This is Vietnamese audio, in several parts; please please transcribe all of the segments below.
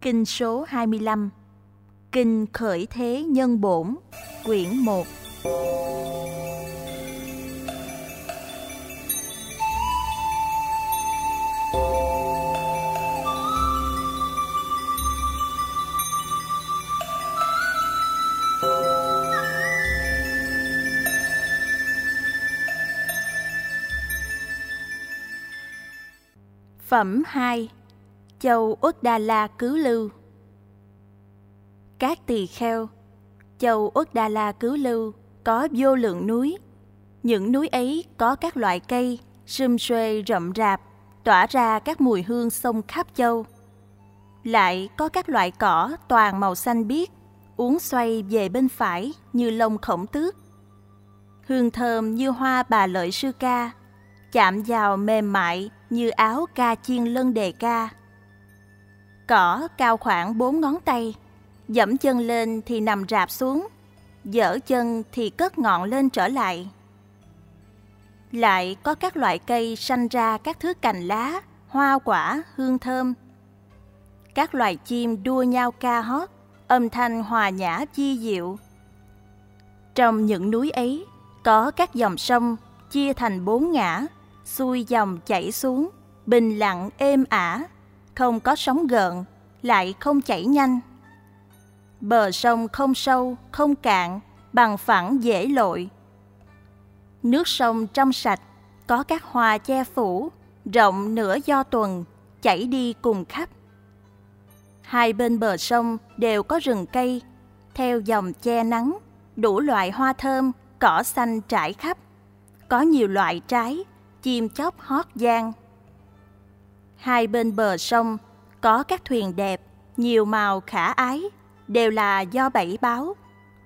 Kinh số 25 Kinh Khởi Thế Nhân Bổn Quyển 1 Phẩm 2 Châu Uất đa La Cứu Lưu Các tỳ kheo Châu Uất đa La Cứu Lưu có vô lượng núi. Những núi ấy có các loại cây, sum xuê rậm rạp, tỏa ra các mùi hương sông khắp châu. Lại có các loại cỏ toàn màu xanh biếc, uốn xoay về bên phải như lông khổng tước. Hương thơm như hoa bà lợi sư ca, chạm vào mềm mại như áo ca chiên lân đề ca. Cỏ cao khoảng bốn ngón tay, dẫm chân lên thì nằm rạp xuống, dở chân thì cất ngọn lên trở lại. Lại có các loại cây sanh ra các thứ cành lá, hoa quả, hương thơm. Các loài chim đua nhau ca hót, âm thanh hòa nhã chi diệu. Trong những núi ấy có các dòng sông chia thành bốn ngã, xuôi dòng chảy xuống, bình lặng êm ả, không có sóng gợn, lại không chảy nhanh. Bờ sông không sâu, không cạn, bằng phẳng dễ lội. Nước sông trong sạch, có các hoa che phủ, rộng nửa do tuần, chảy đi cùng khắp. Hai bên bờ sông đều có rừng cây, theo dòng che nắng, đủ loại hoa thơm, cỏ xanh trải khắp. Có nhiều loại trái, chim chóc hót giang. Hai bên bờ sông có các thuyền đẹp, nhiều màu khả ái, đều là do bảy báo,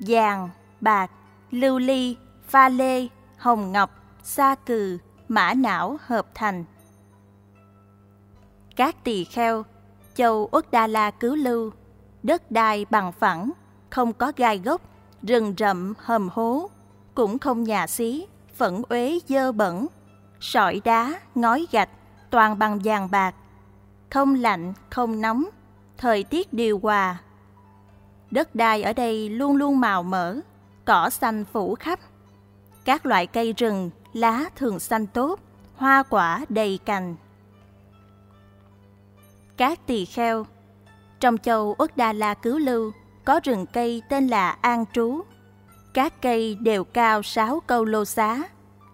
vàng, bạc, lưu ly, pha lê, hồng ngọc, sa cừ, mã não hợp thành. Các tỳ kheo, châu Uất Đa La cứu lưu, đất đai bằng phẳng, không có gai gốc, rừng rậm hầm hố, cũng không nhà xí, phẫn uế dơ bẩn, sỏi đá, ngói gạch, toàn bằng vàng bạc, không lạnh, không nóng, thời tiết điều hòa. Đất đai ở đây luôn luôn màu mỡ, cỏ xanh phủ khắp. Các loại cây rừng, lá thường xanh tốt, hoa quả đầy cành. Các tỳ kheo Trong châu Uất Đa La Cứu Lưu có rừng cây tên là An Trú. Các cây đều cao sáu câu lô xá,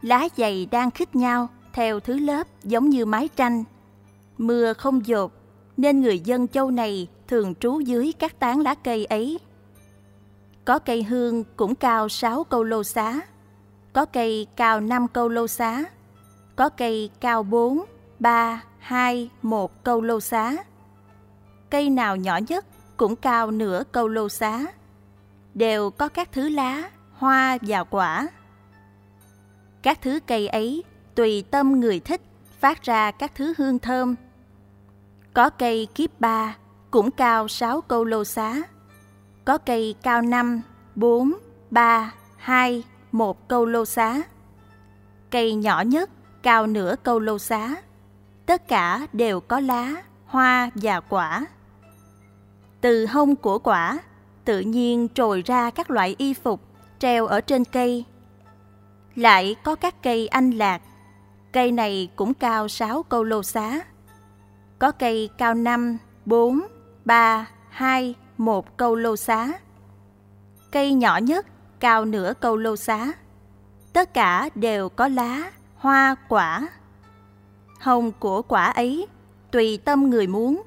lá dày đang khít nhau theo thứ lớp giống như mái tranh. Mưa không dột, nên người dân châu này thường trú dưới các tán lá cây ấy. Có cây hương cũng cao 6 câu lô xá, có cây cao 5 câu lô xá, có cây cao 4, 3, 2, 1 câu lô xá. Cây nào nhỏ nhất cũng cao nửa câu lô xá. Đều có các thứ lá, hoa và quả. Các thứ cây ấy tùy tâm người thích phát ra các thứ hương thơm. Có cây kiếp ba cũng cao 6 câu lô xá. Có cây cao 5, 4, 3, 2, 1 câu lô xá. Cây nhỏ nhất cao nửa câu lô xá. Tất cả đều có lá, hoa và quả. Từ hông của quả, tự nhiên trồi ra các loại y phục treo ở trên cây. Lại có các cây anh lạc, cây này cũng cao 6 câu lô xá. Có cây cao 5, 4, 3, 2, 1 câu lô xá. Cây nhỏ nhất cao nửa câu lô xá. Tất cả đều có lá, hoa, quả. Hồng của quả ấy, tùy tâm người muốn,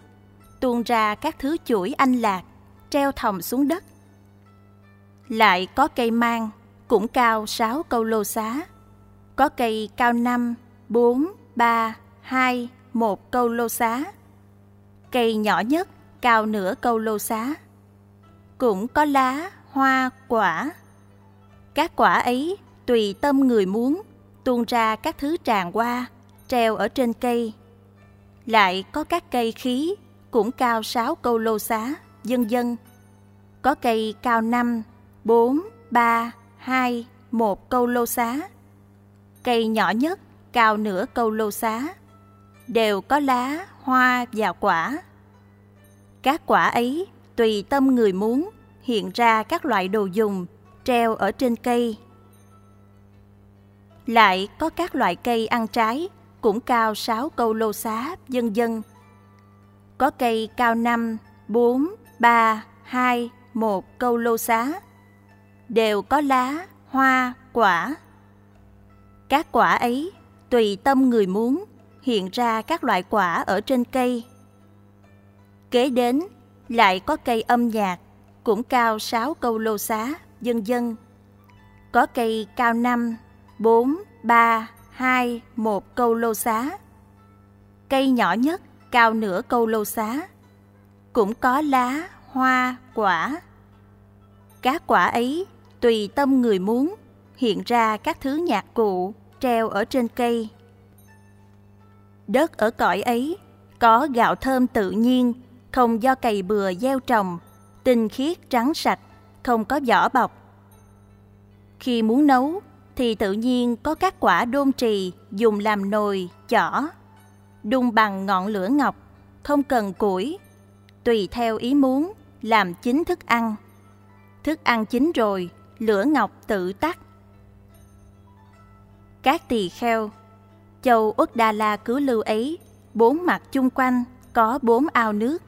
tuôn ra các thứ chuỗi anh lạc, treo thòng xuống đất. Lại có cây mang, cũng cao 6 câu lô xá. Có cây cao 5, 4, 3, 2, 1 câu lô xá. Cây nhỏ nhất cao nửa câu lô xá. Cũng có lá, hoa, quả. Các quả ấy tùy tâm người muốn, tuôn ra các thứ tràn qua, treo ở trên cây. Lại có các cây khí, cũng cao 6 câu lô xá, dân dân. Có cây cao 5, 4, 3, 2, 1 câu lô xá. Cây nhỏ nhất cao nửa câu lô xá. Đều có lá, hoa và quả. Các quả ấy tùy tâm người muốn hiện ra các loại đồ dùng treo ở trên cây. Lại có các loại cây ăn trái cũng cao 6 câu lô xá, dân dân. Có cây cao 5, 4, 3, 2, 1 câu lô xá. Đều có lá, hoa, quả. Các quả ấy tùy tâm người muốn hiện ra các loại quả ở trên cây. Kế đến lại có cây âm nhạc cũng cao 6 câu lô xá, dân dân. Có cây cao 5, 4, 3, 2, 1 câu lô xá. Cây nhỏ nhất cao nửa câu lô xá. Cũng có lá, hoa, quả. Các quả ấy tùy tâm người muốn hiện ra các thứ nhạc cụ treo ở trên cây. Đất ở cõi ấy có gạo thơm tự nhiên, không do cày bừa gieo trồng, tinh khiết trắng sạch, không có vỏ bọc. Khi muốn nấu thì tự nhiên có các quả đôn trì dùng làm nồi, chỏ, đun bằng ngọn lửa ngọc, không cần củi, tùy theo ý muốn làm chín thức ăn. Thức ăn chín rồi, lửa ngọc tự tắt. Các tỳ kheo, châu Uất Đa La cứu lưu ấy, bốn mặt chung quanh có bốn ao nước,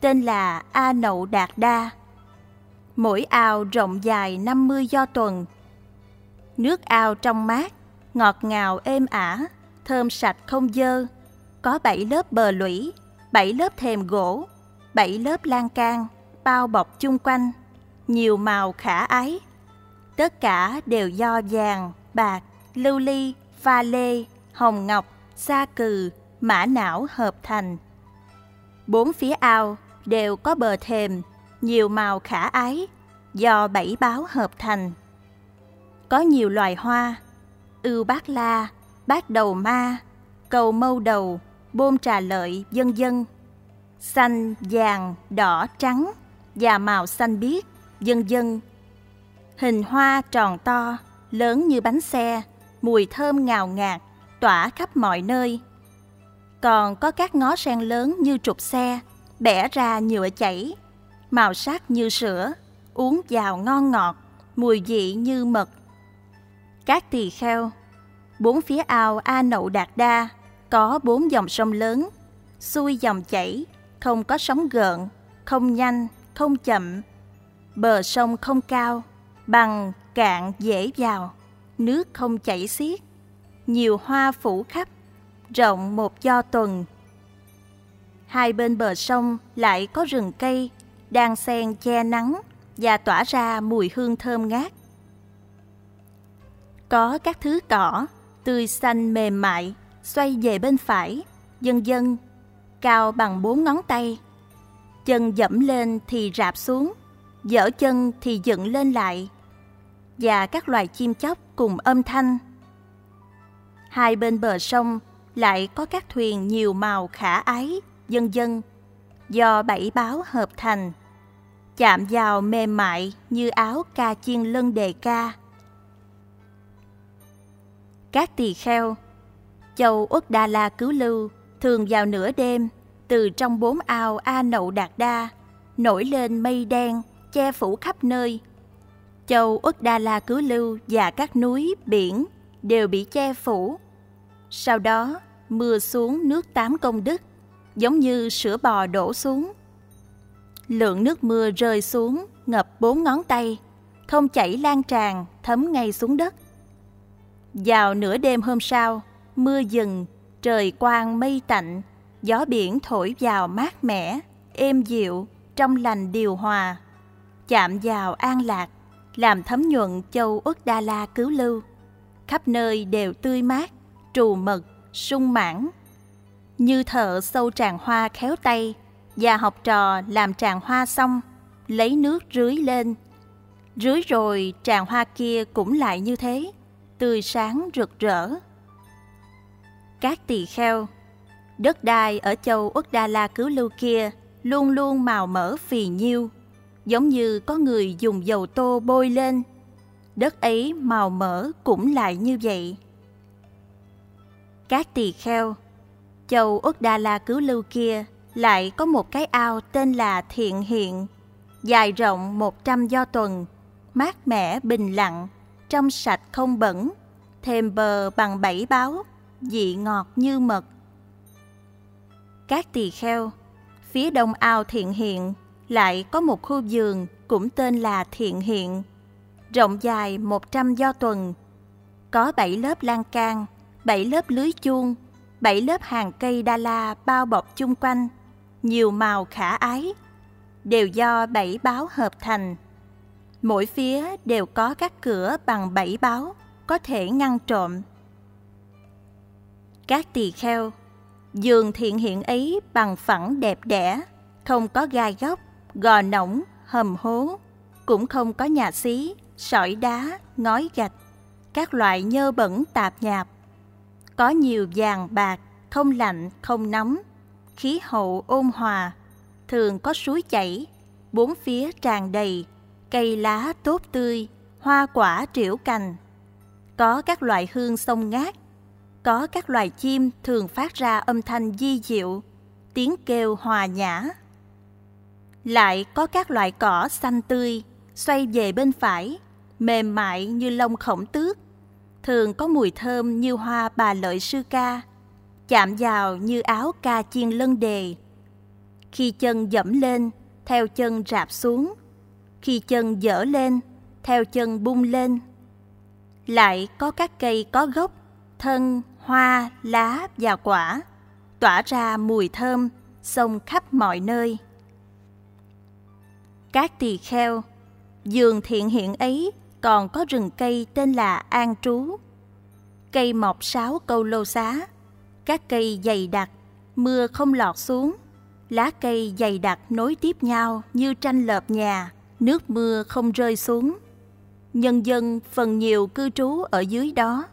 tên là A Nậu Đạt Đa. Mỗi ao rộng dài 50 do tuần. Nước ao trong mát, ngọt ngào êm ả, thơm sạch không dơ, có bảy lớp bờ lũy, bảy lớp thềm gỗ, bảy lớp lan can, bao bọc chung quanh, nhiều màu khả ái. Tất cả đều do vàng, bạc, lưu ly, pha lê, hồng ngọc, sa cừ, mã não hợp thành. Bốn phía ao đều có bờ thềm, nhiều màu khả ái, do bảy báo hợp thành. Có nhiều loài hoa, ưu bát la, bát đầu ma, cầu mâu đầu, bôm trà lợi, dân dân. Xanh, vàng, đỏ, trắng và màu xanh biếc, dân dân. Hình hoa tròn to, lớn như bánh xe, mùi thơm ngào ngạt, tỏa khắp mọi nơi. Còn có các ngó sen lớn như trục xe, bẻ ra nhựa chảy, màu sắc như sữa, uống vào ngon ngọt, mùi vị như mật. Các tỳ kheo, bốn phía ao A Nậu Đạt Đa có bốn dòng sông lớn, xuôi dòng chảy, không có sóng gợn, không nhanh, không chậm. Bờ sông không cao, bằng cạn dễ vào, nước không chảy xiết, nhiều hoa phủ khắp, rộng một do tuần. Hai bên bờ sông lại có rừng cây đang xen che nắng và tỏa ra mùi hương thơm ngát. Có các thứ cỏ tươi xanh mềm mại xoay về bên phải, dần dần, cao bằng bốn ngón tay. Chân dẫm lên thì rạp xuống, dở chân thì dựng lên lại. Và các loài chim chóc cùng âm thanh. Hai bên bờ sông lại có các thuyền nhiều màu khả ái, dân dân, do bảy báo hợp thành, chạm vào mềm mại như áo ca chiên lân đề ca. Các tỳ kheo, châu Uất Đà La cứu lưu thường vào nửa đêm từ trong bốn ao A Nậu Đạt Đa nổi lên mây đen che phủ khắp nơi. Châu Uất Đa La cứu lưu và các núi, biển đều bị che phủ. Sau đó, mưa xuống nước tám công đức, giống như sữa bò đổ xuống. Lượng nước mưa rơi xuống ngập bốn ngón tay, không chảy lan tràn, thấm ngay xuống đất. Vào nửa đêm hôm sau, mưa dừng, trời quang mây tạnh, gió biển thổi vào mát mẻ, êm dịu, trong lành điều hòa. Chạm vào an lạc, làm thấm nhuận châu Uất Đa La cứu lưu. Khắp nơi đều tươi mát, trù mật, sung mãn. Như thợ sâu tràng hoa khéo tay và học trò làm tràng hoa xong, lấy nước rưới lên. Rưới rồi tràng hoa kia cũng lại như thế, tươi sáng rực rỡ. Các tỳ kheo, đất đai ở châu Uất Đa La cứu lưu kia luôn luôn màu mỡ phì nhiêu, giống như có người dùng dầu tô bôi lên. Đất ấy màu mỡ cũng lại như vậy. Các tỳ kheo, châu Uất Đa La cứu lưu kia lại có một cái ao tên là Thiện Hiện, dài rộng một trăm do tuần, mát mẻ bình lặng, trong sạch không bẩn, thêm bờ bằng bảy báo, vị ngọt như mật. Các tỳ kheo, phía đông ao Thiện Hiện lại có một khu vườn cũng tên là Thiện Hiện, rộng dài một trăm do tuần, có bảy lớp lan can, bảy lớp lưới chuông, bảy lớp hàng cây đa la bao bọc chung quanh, nhiều màu khả ái, đều do bảy báo hợp thành. Mỗi phía đều có các cửa bằng bảy báo, có thể ngăn trộm. Các tỳ kheo, giường thiện hiện ấy bằng phẳng đẹp đẽ, không có gai góc, gò nõng hầm hố, cũng không có nhà xí, sỏi đá, ngói gạch, các loại nhơ bẩn tạp nhạp. Có nhiều vàng bạc, không lạnh, không nóng, khí hậu ôn hòa, thường có suối chảy, bốn phía tràn đầy, cây lá tốt tươi, hoa quả triểu cành. Có các loại hương sông ngát, có các loài chim thường phát ra âm thanh di diệu, tiếng kêu hòa nhã. Lại có các loại cỏ xanh tươi, xoay về bên phải, mềm mại như lông khổng tước, thường có mùi thơm như hoa bà lợi sư ca, chạm vào như áo ca chiên lân đề. Khi chân dẫm lên, theo chân rạp xuống, khi chân dở lên, theo chân bung lên. Lại có các cây có gốc, thân, hoa, lá và quả, tỏa ra mùi thơm, xông khắp mọi nơi. Các tỳ kheo, giường thiện hiện ấy còn có rừng cây tên là An Trú. Cây mọc sáu câu lô xá, các cây dày đặc, mưa không lọt xuống, lá cây dày đặc nối tiếp nhau như tranh lợp nhà, nước mưa không rơi xuống. Nhân dân phần nhiều cư trú ở dưới đó.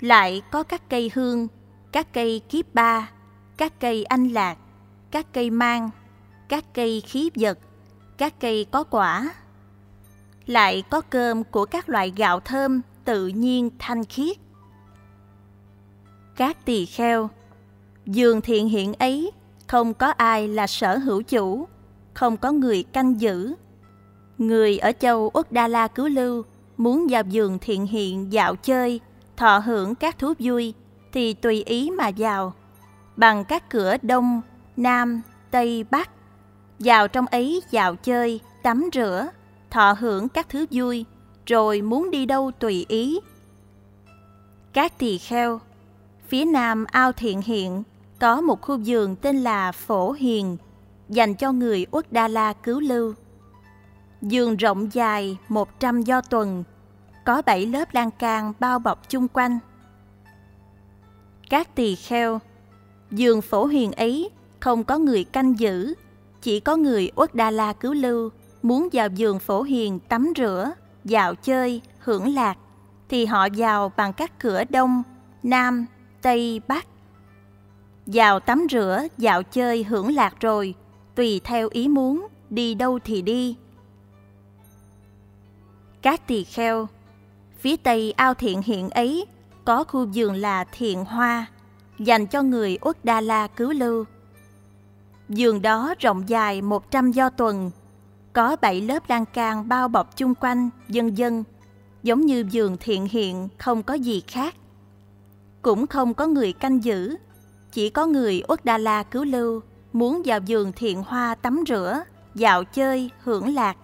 Lại có các cây hương, các cây kiếp ba, các cây anh lạc, các cây mang, các cây khí vật, các cây có quả. Lại có cơm của các loại gạo thơm tự nhiên thanh khiết. Các tỳ kheo, giường thiện hiện ấy không có ai là sở hữu chủ, không có người canh giữ. Người ở châu Úc Đa La Cứu Lưu muốn vào giường thiện hiện dạo chơi, thọ hưởng các thú vui thì tùy ý mà vào, bằng các cửa đông, nam, tây, bắc. Vào trong ấy dạo chơi, tắm rửa, thọ hưởng các thứ vui, rồi muốn đi đâu tùy ý. Các tỳ kheo, phía nam ao thiện hiện có một khu vườn tên là Phổ Hiền, dành cho người Uất Đa La cứu lưu. Vườn rộng dài 100 do tuần, có 7 lớp lan can bao bọc chung quanh. Các tỳ kheo, vườn Phổ Hiền ấy không có người canh giữ, chỉ có người Uất Đa La cứu lưu muốn vào giường Phổ Hiền tắm rửa, dạo chơi, hưởng lạc, thì họ vào bằng các cửa đông, nam, tây, bắc vào tắm rửa, dạo chơi hưởng lạc rồi, tùy theo ý muốn, đi đâu thì đi. Các tỳ kheo, phía tây ao thiện hiện ấy có khu vườn là thiện hoa, dành cho người Uất Đa La cứu lưu. Giường đó rộng dài 100 do tuần, có 7 lớp lan can bao bọc chung quanh, dân dân, giống như giường thiện hiện không có gì khác. Cũng không có người canh giữ, chỉ có người Uất Đa La cứu lưu muốn vào giường thiện hoa tắm rửa, dạo chơi, hưởng lạc,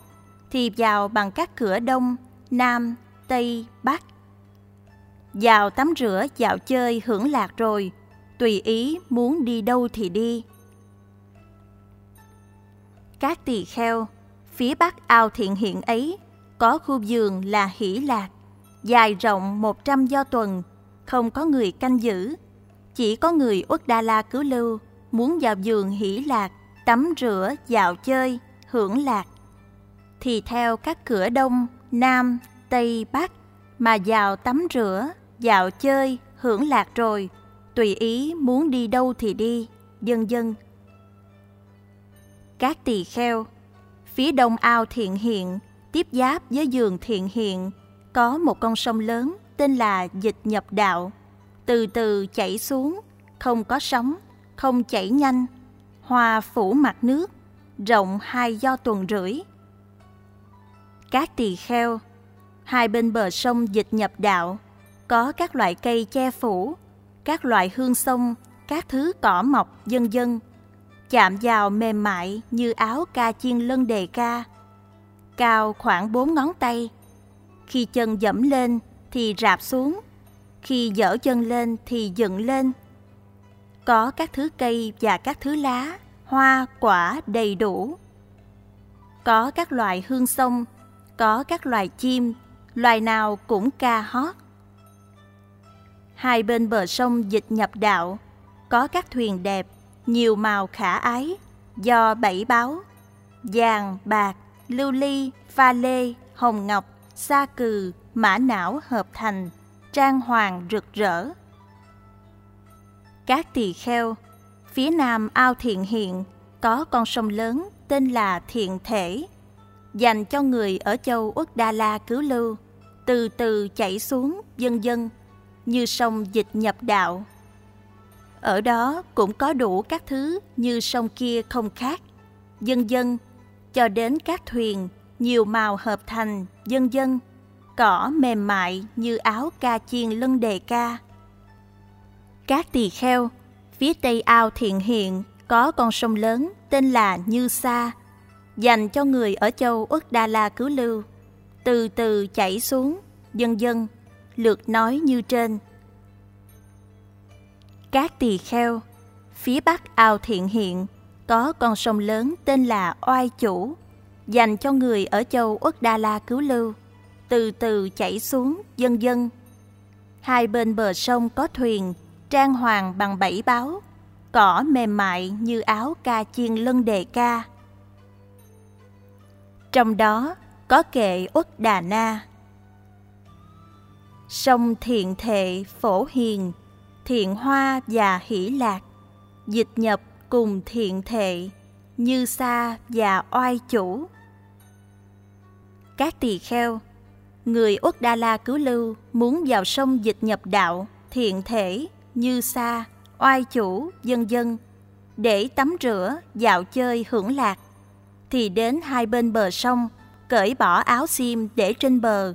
thì vào bằng các cửa đông, nam, tây, bắc. Vào tắm rửa, dạo chơi, hưởng lạc rồi, tùy ý muốn đi đâu thì đi. Các tỳ kheo, phía bắc ao thiện hiện ấy, có khu vườn là hỷ lạc, dài rộng 100 do tuần, không có người canh giữ, chỉ có người Uất Đa La cứu lưu muốn vào giường hỷ lạc, tắm rửa, dạo chơi, hưởng lạc. Thì theo các cửa đông, nam, tây, bắc mà vào tắm rửa, dạo chơi, hưởng lạc rồi, tùy ý muốn đi đâu thì đi, dân dân. Các tỳ kheo, phía đông ao thiện hiện, tiếp giáp với giường thiện hiện, có một con sông lớn tên là Dịch Nhập Đạo. Từ từ chảy xuống, không có sóng, không chảy nhanh, hoa phủ mặt nước, rộng hai do tuần rưỡi. Các tỳ kheo, hai bên bờ sông dịch nhập đạo, có các loại cây che phủ, các loại hương sông, các thứ cỏ mọc dân dân, chạm vào mềm mại như áo ca chiên lân đề ca, cao khoảng bốn ngón tay. Khi chân dẫm lên thì rạp xuống, khi dở chân lên thì dựng lên. Có các thứ cây và các thứ lá, hoa, quả đầy đủ. Có các loại hương sông, có các loài chim, loài nào cũng ca hót. Hai bên bờ sông dịch nhập đạo, có các thuyền đẹp, nhiều màu khả ái, do bảy báo, vàng, bạc, lưu ly, pha lê, hồng ngọc, sa cừ, mã não hợp thành, trang hoàng rực rỡ. Các tỳ kheo, phía nam ao thiện hiện, có con sông lớn tên là Thiện Thể, dành cho người ở châu Uất Đa La cứu lưu, từ từ chảy xuống dân dân, như sông dịch nhập đạo. Ở đó cũng có đủ các thứ như sông kia không khác, dân dân, cho đến các thuyền nhiều màu hợp thành, dân dân, cỏ mềm mại như áo ca chiên lân đề ca. Các tỳ kheo, phía tây ao thiện hiện có con sông lớn tên là Như Sa, dành cho người ở châu Ước Đa La cứu lưu, từ từ chảy xuống, dân dân, lượt nói như trên. Các tỳ kheo, phía bắc ao thiện hiện có con sông lớn tên là Oai Chủ, dành cho người ở châu Uất Đa La cứu lưu, từ từ chảy xuống, dân dân. Hai bên bờ sông có thuyền, trang hoàng bằng bảy báo, cỏ mềm mại như áo ca chiên lân đề ca. Trong đó có kệ Uất Đà Na. Sông thiện thệ phổ hiền, thiện hoa và hỷ lạc, dịch nhập cùng thiện thệ, như sa và oai chủ. Các tỳ kheo, người Uất Đa La cứu lưu muốn vào sông dịch nhập đạo, thiện thể, như sa, oai chủ, dân dân, để tắm rửa, dạo chơi, hưởng lạc, thì đến hai bên bờ sông, cởi bỏ áo xiêm để trên bờ.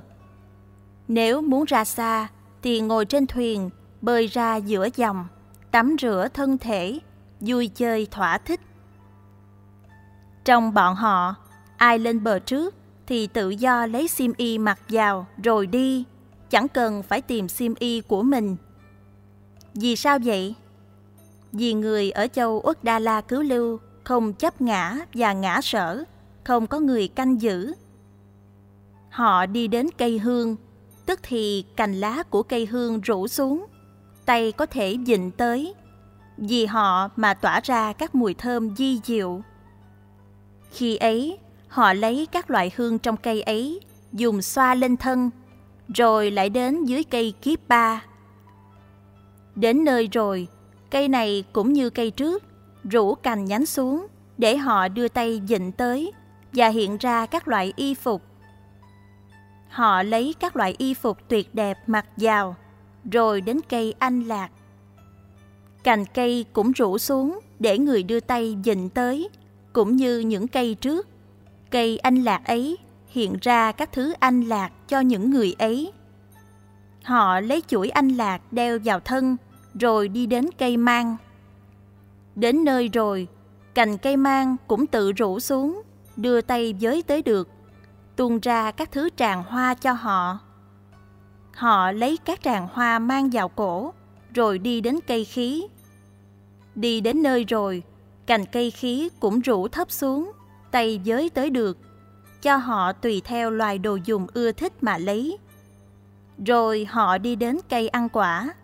Nếu muốn ra xa, thì ngồi trên thuyền, bơi ra giữa dòng, tắm rửa thân thể, vui chơi thỏa thích. Trong bọn họ, ai lên bờ trước thì tự do lấy xiêm y mặc vào rồi đi, chẳng cần phải tìm xiêm y của mình. Vì sao vậy? Vì người ở châu Uất Đa La cứu lưu không chấp ngã và ngã sở, không có người canh giữ. Họ đi đến cây hương, tức thì cành lá của cây hương rủ xuống, tay có thể dịnh tới, vì họ mà tỏa ra các mùi thơm di diệu. Khi ấy, họ lấy các loại hương trong cây ấy, dùng xoa lên thân, rồi lại đến dưới cây kiếp ba. Đến nơi rồi, cây này cũng như cây trước, rủ cành nhánh xuống để họ đưa tay dịnh tới và hiện ra các loại y phục. Họ lấy các loại y phục tuyệt đẹp mặc vào, rồi đến cây anh lạc. Cành cây cũng rủ xuống để người đưa tay dịnh tới, cũng như những cây trước. Cây anh lạc ấy hiện ra các thứ anh lạc cho những người ấy. Họ lấy chuỗi anh lạc đeo vào thân, rồi đi đến cây mang. Đến nơi rồi, cành cây mang cũng tự rủ xuống, đưa tay giới tới được, tuôn ra các thứ tràng hoa cho họ. Họ lấy các tràng hoa mang vào cổ, rồi đi đến cây khí. Đi đến nơi rồi, cành cây khí cũng rủ thấp xuống, tay giới tới được, cho họ tùy theo loài đồ dùng ưa thích mà lấy. Rồi họ đi đến cây ăn quả.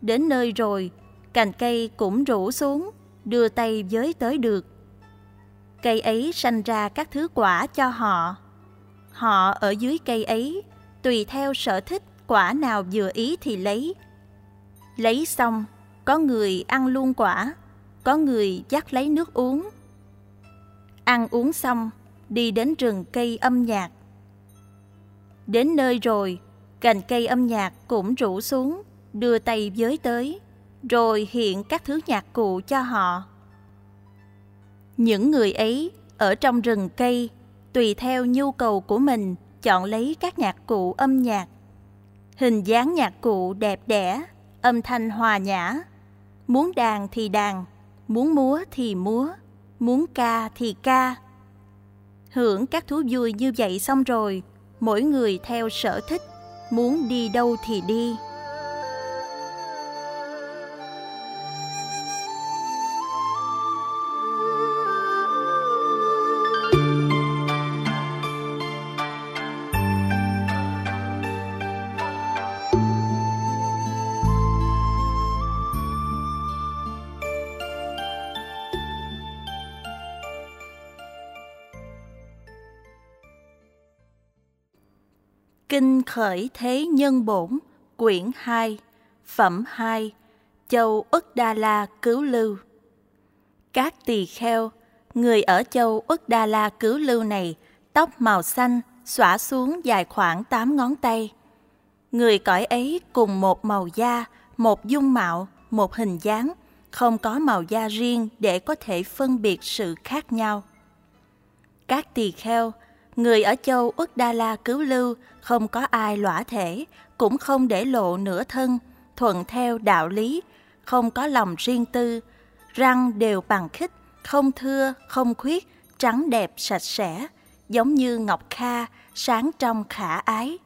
Đến nơi rồi, cành cây cũng rủ xuống, đưa tay giới tới được. Cây ấy sanh ra các thứ quả cho họ. Họ ở dưới cây ấy, tùy theo sở thích quả nào vừa ý thì lấy. Lấy xong, có người ăn luôn quả, có người dắt lấy nước uống. Ăn uống xong, đi đến rừng cây âm nhạc. Đến nơi rồi, cành cây âm nhạc cũng rủ xuống, đưa tay giới tới rồi hiện các thứ nhạc cụ cho họ. Những người ấy ở trong rừng cây, tùy theo nhu cầu của mình chọn lấy các nhạc cụ âm nhạc. Hình dáng nhạc cụ đẹp đẽ, âm thanh hòa nhã. Muốn đàn thì đàn, muốn múa thì múa, muốn ca thì ca. Hưởng các thú vui như vậy xong rồi, mỗi người theo sở thích, muốn đi đâu thì đi. Kinh Khởi Thế Nhân Bổn, quyển 2, phẩm 2, châu Ức Đa La Cứu Lưu. Các tỳ kheo, người ở châu Ức Đa La Cứu Lưu này, tóc màu xanh, xõa xuống dài khoảng 8 ngón tay. Người cõi ấy cùng một màu da, một dung mạo, một hình dáng, không có màu da riêng để có thể phân biệt sự khác nhau. Các tỳ kheo, người ở châu Ức Đa La cứu lưu không có ai lõa thể, cũng không để lộ nửa thân, thuận theo đạo lý, không có lòng riêng tư, răng đều bằng khích, không thưa, không khuyết, trắng đẹp sạch sẽ, giống như ngọc kha, sáng trong khả ái.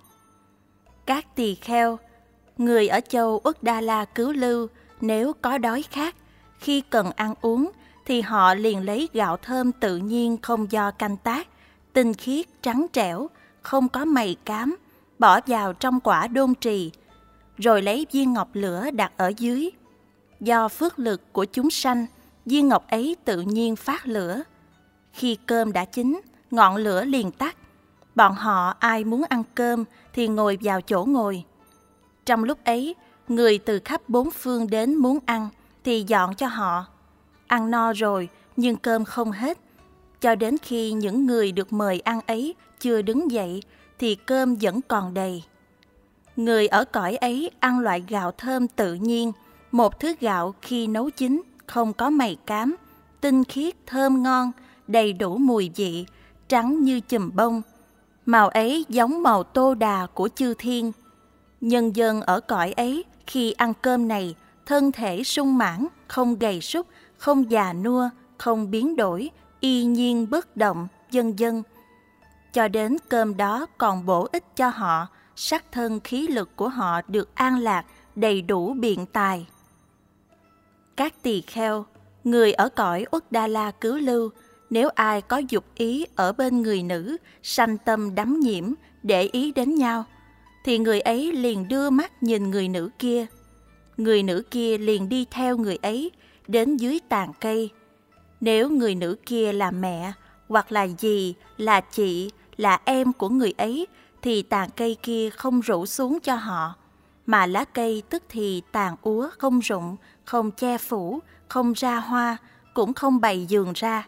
Các tỳ kheo, người ở châu Ức Đa La cứu lưu, nếu có đói khát, khi cần ăn uống, thì họ liền lấy gạo thơm tự nhiên không do canh tác, tinh khiết trắng trẻo, không có mày cám, bỏ vào trong quả đôn trì, rồi lấy viên ngọc lửa đặt ở dưới. Do phước lực của chúng sanh, viên ngọc ấy tự nhiên phát lửa. Khi cơm đã chín, ngọn lửa liền tắt. Bọn họ ai muốn ăn cơm thì ngồi vào chỗ ngồi. Trong lúc ấy, người từ khắp bốn phương đến muốn ăn thì dọn cho họ. Ăn no rồi nhưng cơm không hết cho đến khi những người được mời ăn ấy chưa đứng dậy thì cơm vẫn còn đầy. Người ở cõi ấy ăn loại gạo thơm tự nhiên, một thứ gạo khi nấu chín không có mày cám, tinh khiết thơm ngon, đầy đủ mùi vị, trắng như chùm bông. Màu ấy giống màu tô đà của chư thiên. Nhân dân ở cõi ấy khi ăn cơm này, thân thể sung mãn, không gầy sút, không già nua, không biến đổi, y nhiên bất động, dân dân. Cho đến cơm đó còn bổ ích cho họ, sắc thân khí lực của họ được an lạc, đầy đủ biện tài. Các tỳ kheo, người ở cõi Uất Đa La cứu lưu, nếu ai có dục ý ở bên người nữ, sanh tâm đắm nhiễm, để ý đến nhau, thì người ấy liền đưa mắt nhìn người nữ kia. Người nữ kia liền đi theo người ấy, đến dưới tàn cây, nếu người nữ kia là mẹ, hoặc là dì, là chị, là em của người ấy, thì tàn cây kia không rủ xuống cho họ, mà lá cây tức thì tàn úa không rụng, không che phủ, không ra hoa, cũng không bày giường ra.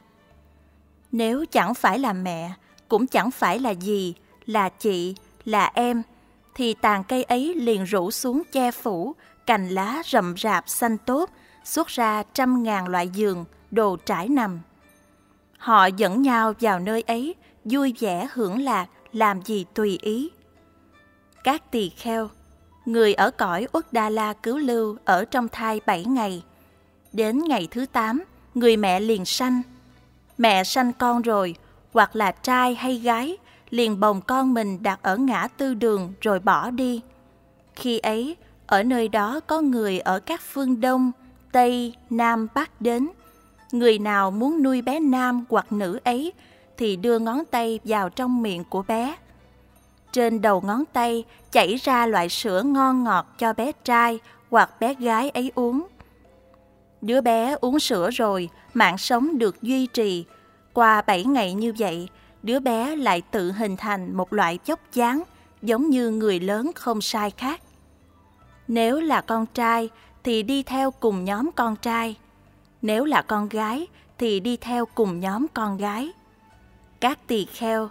Nếu chẳng phải là mẹ, cũng chẳng phải là dì, là chị, là em, thì tàn cây ấy liền rủ xuống che phủ, cành lá rậm rạp xanh tốt, xuất ra trăm ngàn loại giường, đồ trải nằm. Họ dẫn nhau vào nơi ấy, vui vẻ hưởng lạc, làm gì tùy ý. Các tỳ kheo, người ở cõi Uất Đa La cứu lưu ở trong thai bảy ngày. Đến ngày thứ tám, người mẹ liền sanh. Mẹ sanh con rồi, hoặc là trai hay gái, liền bồng con mình đặt ở ngã tư đường rồi bỏ đi. Khi ấy, ở nơi đó có người ở các phương Đông, Tây, Nam, Bắc đến – Người nào muốn nuôi bé nam hoặc nữ ấy thì đưa ngón tay vào trong miệng của bé. Trên đầu ngón tay chảy ra loại sữa ngon ngọt cho bé trai hoặc bé gái ấy uống. Đứa bé uống sữa rồi, mạng sống được duy trì. Qua 7 ngày như vậy, đứa bé lại tự hình thành một loại chốc dáng giống như người lớn không sai khác. Nếu là con trai thì đi theo cùng nhóm con trai. Nếu là con gái thì đi theo cùng nhóm con gái. Các tỳ kheo,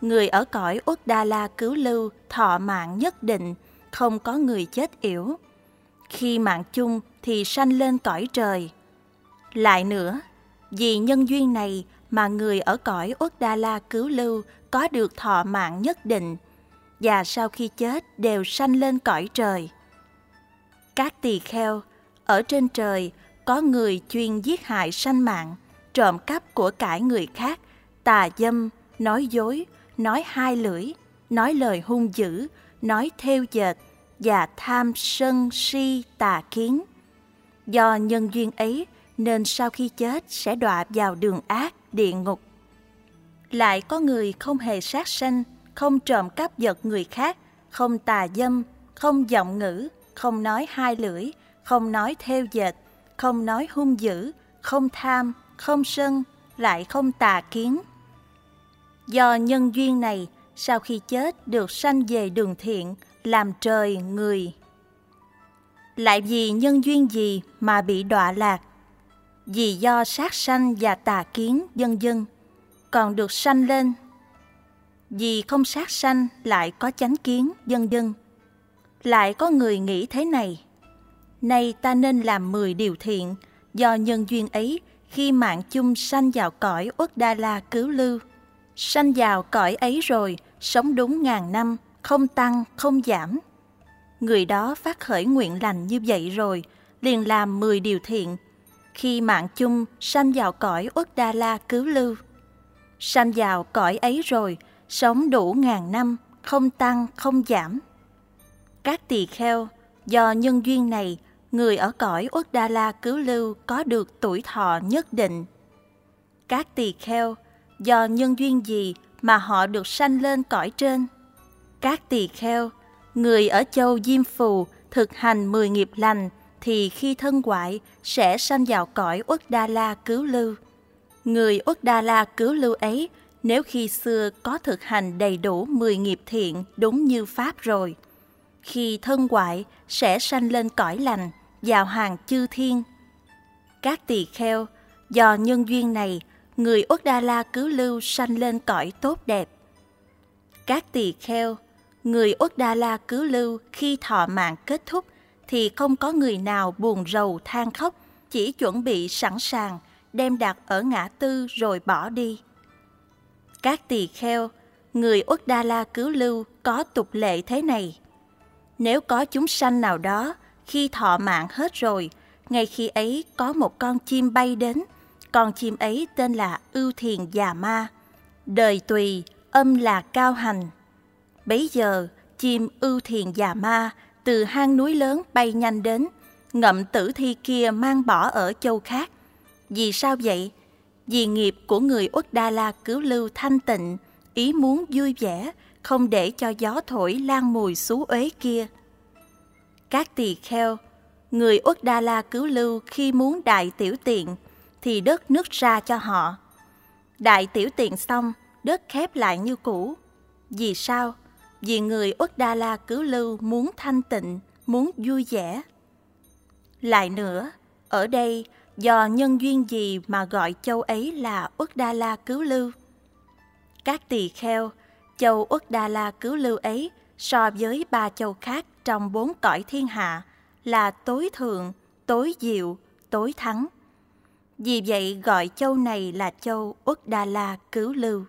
người ở cõi Uất Đa La cứu lưu thọ mạng nhất định, không có người chết yểu. Khi mạng chung thì sanh lên cõi trời. Lại nữa, Vì nhân duyên này mà người ở cõi Uất Đa La cứu lưu có được thọ mạng nhất định và sau khi chết đều sanh lên cõi trời. Các tỳ kheo, ở trên trời có người chuyên giết hại sanh mạng, trộm cắp của cải người khác, tà dâm, nói dối, nói hai lưỡi, nói lời hung dữ, nói theo dệt và tham sân si tà kiến. Do nhân duyên ấy nên sau khi chết sẽ đọa vào đường ác, địa ngục. Lại có người không hề sát sanh, không trộm cắp vật người khác, không tà dâm, không giọng ngữ, không nói hai lưỡi, không nói theo dệt, không nói hung dữ, không tham, không sân, lại không tà kiến. Do nhân duyên này, sau khi chết được sanh về đường thiện, làm trời người. Lại vì nhân duyên gì mà bị đọa lạc? Vì do sát sanh và tà kiến dân dân, còn được sanh lên. Vì không sát sanh lại có chánh kiến dân dân. Lại có người nghĩ thế này, nay ta nên làm 10 điều thiện, do nhân duyên ấy khi mạng chung sanh vào cõi Uất Đa La cứu lưu. Sanh vào cõi ấy rồi, sống đúng ngàn năm, không tăng, không giảm. Người đó phát khởi nguyện lành như vậy rồi, liền làm 10 điều thiện. Khi mạng chung sanh vào cõi Uất Đa La cứu lưu. Sanh vào cõi ấy rồi, sống đủ ngàn năm, không tăng, không giảm. Các tỳ kheo, do nhân duyên này, người ở cõi Uất Đa La cứu lưu có được tuổi thọ nhất định. Các tỳ kheo, do nhân duyên gì mà họ được sanh lên cõi trên? Các tỳ kheo, người ở châu Diêm Phù thực hành mười nghiệp lành thì khi thân ngoại sẽ sanh vào cõi Uất Đa La cứu lưu. Người Uất Đa La cứu lưu ấy nếu khi xưa có thực hành đầy đủ mười nghiệp thiện đúng như Pháp rồi, khi thân ngoại sẽ sanh lên cõi lành, vào hàng chư thiên. Các tỳ kheo, do nhân duyên này, người Uất Đa La cứu lưu sanh lên cõi tốt đẹp. Các tỳ kheo, người Uất Đa La cứu lưu khi thọ mạng kết thúc thì không có người nào buồn rầu than khóc, chỉ chuẩn bị sẵn sàng đem đặt ở ngã tư rồi bỏ đi. Các tỳ kheo, người Uất Đa La cứu lưu có tục lệ thế này. Nếu có chúng sanh nào đó khi thọ mạng hết rồi, ngay khi ấy có một con chim bay đến, con chim ấy tên là Ưu Thiền Già Ma. Đời tùy, âm là cao hành. Bấy giờ, chim Ưu Thiền Già Ma từ hang núi lớn bay nhanh đến, ngậm tử thi kia mang bỏ ở châu khác. Vì sao vậy? Vì nghiệp của người Uất Đa La cứu lưu thanh tịnh, ý muốn vui vẻ, không để cho gió thổi lan mùi xú uế kia. Các tỳ kheo, người Uất Đa La cứu lưu khi muốn đại tiểu tiện, thì đất nứt ra cho họ. Đại tiểu tiện xong, đất khép lại như cũ. Vì sao? Vì người Uất Đa La cứu lưu muốn thanh tịnh, muốn vui vẻ. Lại nữa, ở đây do nhân duyên gì mà gọi châu ấy là Uất Đa La cứu lưu? Các tỳ kheo, châu Uất Đa La cứu lưu ấy so với ba châu khác trong bốn cõi thiên hạ là tối thượng, tối diệu, tối thắng. Vì vậy gọi châu này là châu Uất Đa La cứu lưu.